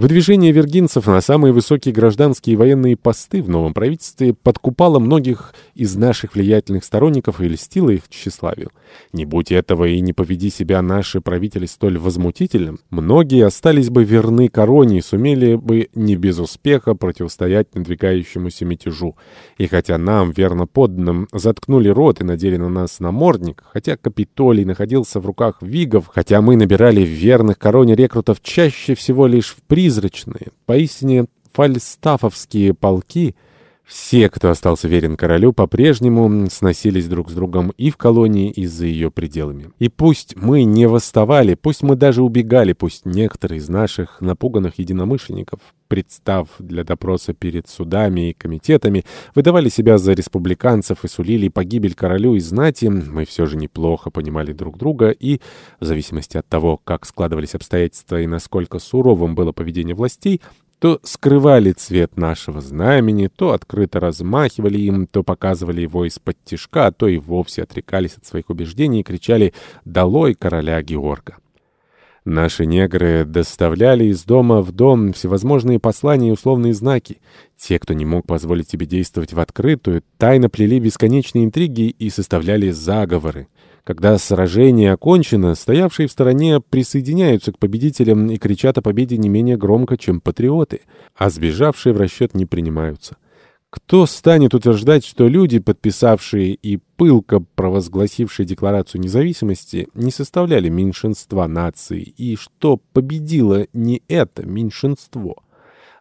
Выдвижение виргинцев на самые высокие гражданские и военные посты в новом правительстве подкупало многих из наших влиятельных сторонников и льстило их тщеславию. Не будь этого и не поведи себя наши правители столь возмутительным, многие остались бы верны короне и сумели бы не без успеха противостоять надвигающемуся мятежу. И хотя нам, верно подданным, заткнули рот и надели на нас намордник, хотя Капитолий находился в руках вигов, хотя мы набирали верных короне рекрутов чаще всего лишь в призрачные, поистине фальстафовские полки — все, кто остался верен королю, по-прежнему сносились друг с другом и в колонии, и за ее пределами. И пусть мы не восставали, пусть мы даже убегали, пусть некоторые из наших напуганных единомышленников, представ для допроса перед судами и комитетами, выдавали себя за республиканцев и сулили погибель королю и знати, мы все же неплохо понимали друг друга и, в зависимости от того, как складывались обстоятельства и насколько суровым было поведение властей, то скрывали цвет нашего знамени, то открыто размахивали им, то показывали его из-под тишка, а то и вовсе отрекались от своих убеждений и кричали «Долой короля Георга!». Наши негры доставляли из дома в дом всевозможные послания и условные знаки. Те, кто не мог позволить себе действовать в открытую, тайно плели бесконечные интриги и составляли заговоры. Когда сражение окончено, стоявшие в стороне присоединяются к победителям и кричат о победе не менее громко, чем патриоты, а сбежавшие в расчет не принимаются. Кто станет утверждать, что люди, подписавшие и пылко провозгласившие Декларацию независимости, не составляли меньшинства нации, и что победило не это меньшинство?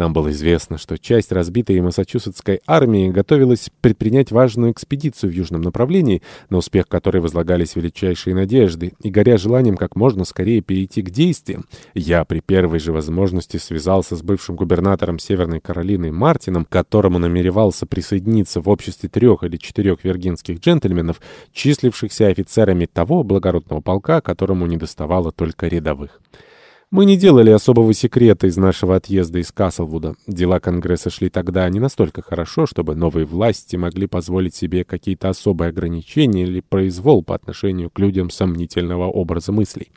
Нам было известно, что часть разбитой массачусетской армии готовилась предпринять важную экспедицию в южном направлении, на успех которой возлагались величайшие надежды, и, горя желанием как можно скорее перейти к действиям, я при первой же возможности связался с бывшим губернатором Северной Каролины Мартином, к которому намеревался присоединиться в обществе трех или четырех виргинских джентльменов, числившихся офицерами того благородного полка, которому недоставало только рядовых. Мы не делали особого секрета из нашего отъезда из Каслвуда. Дела Конгресса шли тогда не настолько хорошо, чтобы новые власти могли позволить себе какие-то особые ограничения или произвол по отношению к людям сомнительного образа мыслей.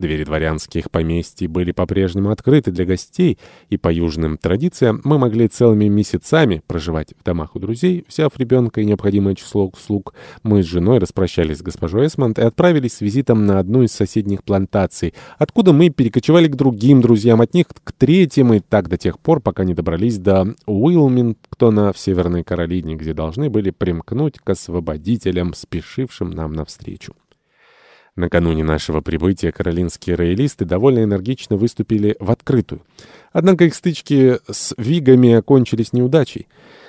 Двери дворянских поместий были по-прежнему открыты для гостей, и по южным традициям мы могли целыми месяцами проживать в домах у друзей, взяв ребенка и необходимое число слуг. Мы с женой распрощались с госпожой Эсмонд и отправились с визитом на одну из соседних плантаций, откуда мы перекочевали к другим друзьям, от них к третьим, и так до тех пор, пока не добрались до Уилмингтона в Северной Каролине, где должны были примкнуть к освободителям, спешившим нам навстречу. Накануне нашего прибытия каролинские роялисты довольно энергично выступили в открытую. Однако их стычки с вигами окончились неудачей.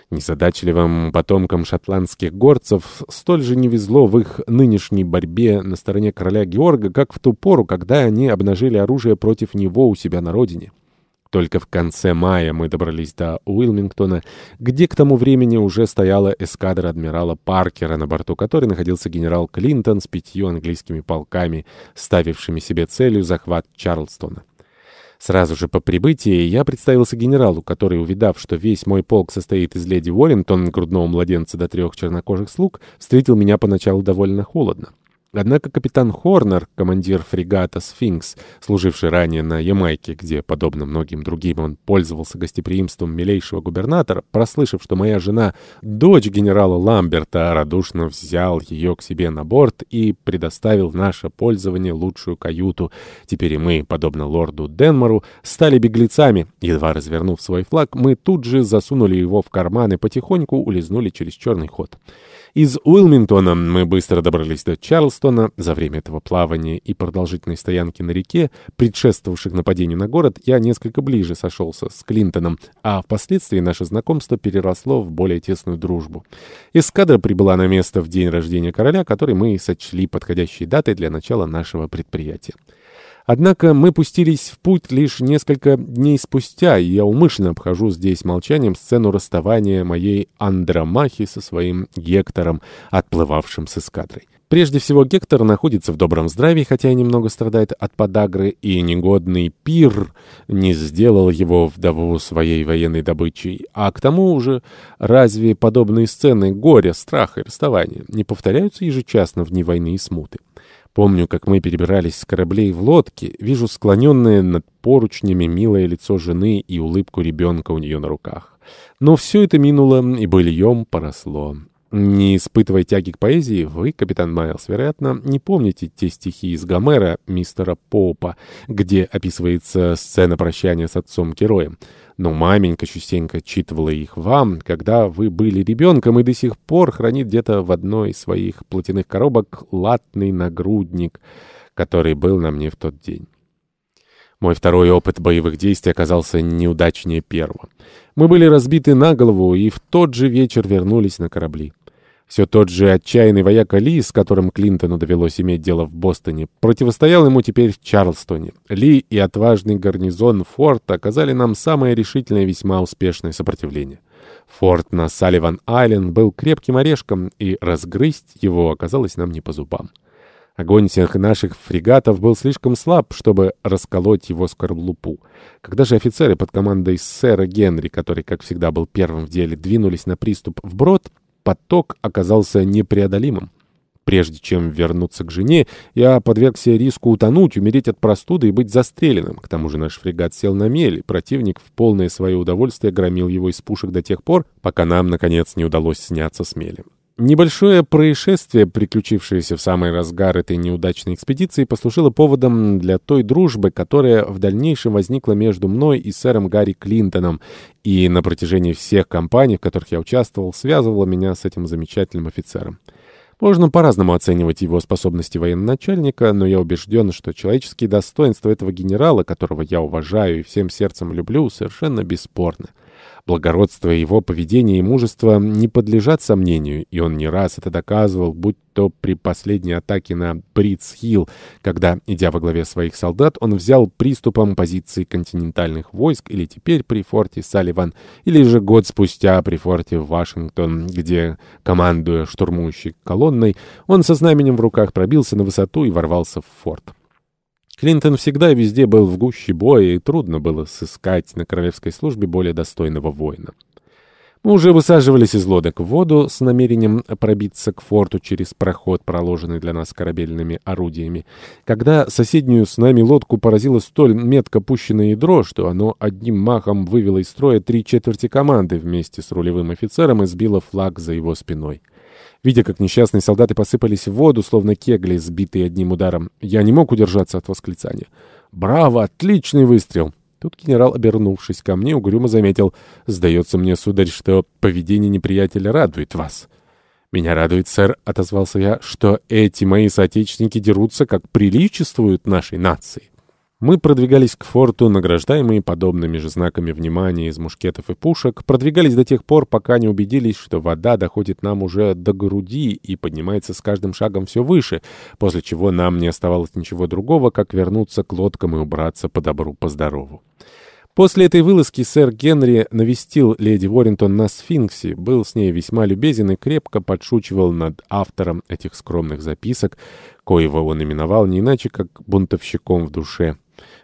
Незадачливым потомкам шотландских горцев столь же не везло в их нынешней борьбе на стороне короля Георга, как в ту пору, когда они обнажили оружие против него у себя на родине. Только в конце мая мы добрались до Уилмингтона, где к тому времени уже стояла эскадра адмирала Паркера, на борту которой находился генерал Клинтон с пятью английскими полками, ставившими себе целью захват Чарльстона. Сразу же по прибытии я представился генералу, который, увидав, что весь мой полк состоит из леди Уоллингтон, грудного младенца до трех чернокожих слуг, встретил меня поначалу довольно холодно. Однако капитан Хорнер, командир фрегата «Сфинкс», служивший ранее на Ямайке, где, подобно многим другим, он пользовался гостеприимством милейшего губернатора, прослышав, что моя жена — дочь генерала Ламберта, радушно взял ее к себе на борт и предоставил в наше пользование лучшую каюту. Теперь и мы, подобно лорду Денмору, стали беглецами. Едва развернув свой флаг, мы тут же засунули его в карман и потихоньку улизнули через черный ход. Из Уилмингтона мы быстро добрались до Чарльстона. За время этого плавания и продолжительной стоянки на реке, предшествовавших нападению на город, я несколько ближе сошелся с Клинтоном, а впоследствии наше знакомство переросло в более тесную дружбу. Эскадра прибыла на место в день рождения короля, который мы сочли подходящей датой для начала нашего предприятия. Однако мы пустились в путь лишь несколько дней спустя, и я умышленно обхожу здесь молчанием сцену расставания моей Андромахи со своим Гектором, отплывавшим с эскадрой. Прежде всего, Гектор находится в добром здравии, хотя и немного страдает от подагры, и негодный пир не сделал его вдову своей военной добычей. А к тому же, разве подобные сцены горя, страха и расставания не повторяются ежечасно в дни войны и смуты? Помню, как мы перебирались с кораблей в лодке, вижу склоненное над поручнями милое лицо жены и улыбку ребенка у нее на руках. Но все это минуло, и быльем поросло. Не испытывая тяги к поэзии, вы, капитан Майлз, вероятно, не помните те стихи из Гомера мистера Попа, где описывается сцена прощания с отцом-героем. Но маменька частенько читывала их вам, когда вы были ребенком, и до сих пор хранит где-то в одной из своих платяных коробок латный нагрудник, который был на мне в тот день. Мой второй опыт боевых действий оказался неудачнее первого. Мы были разбиты на голову и в тот же вечер вернулись на корабли. Все тот же отчаянный вояка Ли, с которым Клинтону довелось иметь дело в Бостоне, противостоял ему теперь в Чарльстоне. Ли и отважный гарнизон форта оказали нам самое решительное и весьма успешное сопротивление. Форт на Салливан-Айленд был крепким орешком, и разгрызть его оказалось нам не по зубам. Огонь всех наших фрегатов был слишком слаб, чтобы расколоть его скорлупу. Когда же офицеры под командой сэра Генри, который, как всегда, был первым в деле, двинулись на приступ вброд, поток оказался непреодолимым. Прежде чем вернуться к жене, я подвергся риску утонуть, умереть от простуды и быть застреленным. К тому же наш фрегат сел на мель, противник в полное свое удовольствие громил его из пушек до тех пор, пока нам, наконец, не удалось сняться с мели. Небольшое происшествие, приключившееся в самый разгар этой неудачной экспедиции, послужило поводом для той дружбы, которая в дальнейшем возникла между мной и сэром Гарри Клинтоном, и на протяжении всех кампаний, в которых я участвовал, связывала меня с этим замечательным офицером. Можно по-разному оценивать его способности военачальника, но я убежден, что человеческие достоинства этого генерала, которого я уважаю и всем сердцем люблю, совершенно бесспорны. Благородство его поведения и мужество не подлежат сомнению, и он не раз это доказывал, будь то при последней атаке на Бритс-Хилл, когда, идя во главе своих солдат, он взял приступом позиции континентальных войск, или теперь при форте Салливан, или же год спустя при форте Вашингтон, где, командуя штурмующей колонной, он со знаменем в руках пробился на высоту и ворвался в форт. Клинтон всегда и везде был в гуще боя, и трудно было сыскать на королевской службе более достойного воина. Мы уже высаживались из лодок в воду с намерением пробиться к форту через проход, проложенный для нас корабельными орудиями, когда соседнюю с нами лодку поразило столь метко пущенное ядро, что оно одним махом вывело из строя три четверти команды вместе с рулевым офицером и сбило флаг за его спиной. Видя, как несчастные солдаты посыпались в воду, словно кегли, сбитые одним ударом, я не мог удержаться от восклицания. «Браво! Отличный выстрел!» Тут генерал, обернувшись ко мне, угрюмо заметил. «Сдается мне, сударь, что поведение неприятеля радует вас». «Меня радует, сэр», — отозвался я, — «что эти мои соотечественники дерутся, как приличествуют нашей нации». Мы продвигались к форту, награждаемые подобными же знаками внимания из мушкетов и пушек, продвигались до тех пор, пока не убедились, что вода доходит нам уже до груди и поднимается с каждым шагом все выше, после чего нам не оставалось ничего другого, как вернуться к лодкам и убраться по добру, по здорову. После этой вылазки сэр Генри навестил леди Уоррентон на сфинксе, был с ней весьма любезен и крепко подшучивал над автором этих скромных записок, коего он именовал не иначе, как бунтовщиком в душе.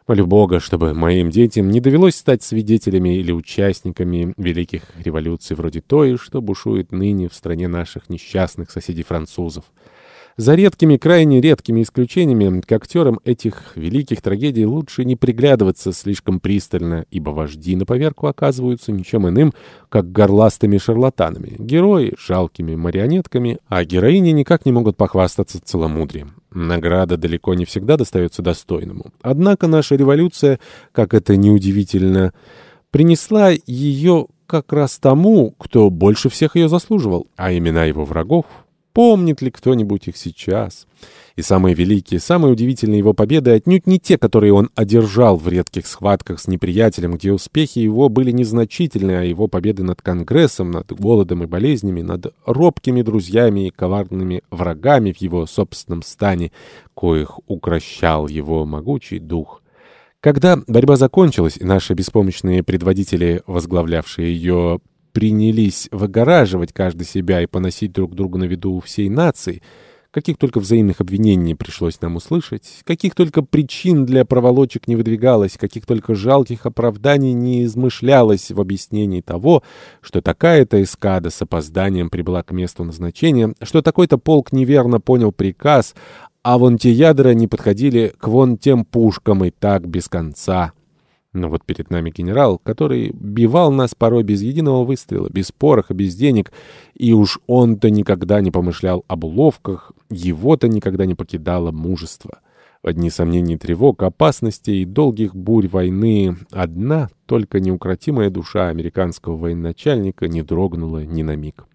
Молю Бога, чтобы моим детям не довелось стать свидетелями или участниками великих революций вроде той, что бушует ныне в стране наших несчастных соседей-французов. За редкими, крайне редкими исключениями, к актерам этих великих трагедий лучше не приглядываться слишком пристально, ибо вожди на поверку оказываются ничем иным, как горластыми шарлатанами, герои — жалкими марионетками, а героини никак не могут похвастаться целомудрием. Награда далеко не всегда достается достойному. Однако наша революция, как это неудивительно, принесла ее как раз тому, кто больше всех ее заслуживал, а имена его врагов — Помнит ли кто-нибудь их сейчас? И самые великие, самые удивительные его победы отнюдь не те, которые он одержал в редких схватках с неприятелем, где успехи его были незначительны, а его победы над Конгрессом, над голодом и болезнями, над робкими друзьями и коварными врагами в его собственном стане, коих укращал его могучий дух. Когда борьба закончилась, и наши беспомощные предводители, возглавлявшие ее, принялись выгораживать каждый себя и поносить друг друга на виду всей нации, каких только взаимных обвинений пришлось нам услышать, каких только причин для проволочек не выдвигалось, каких только жалких оправданий не измышлялось в объяснении того, что такая-то эскада с опозданием прибыла к месту назначения, что такой-то полк неверно понял приказ, а вон те ядра не подходили к вон тем пушкам и так без конца. Но вот перед нами генерал, который бивал нас порой без единого выстрела, без пороха, без денег, и уж он-то никогда не помышлял об уловках, его-то никогда не покидало мужество. В одни сомнений тревог, опасностей и долгих бурь войны одна, только неукротимая душа американского военачальника не дрогнула ни на миг.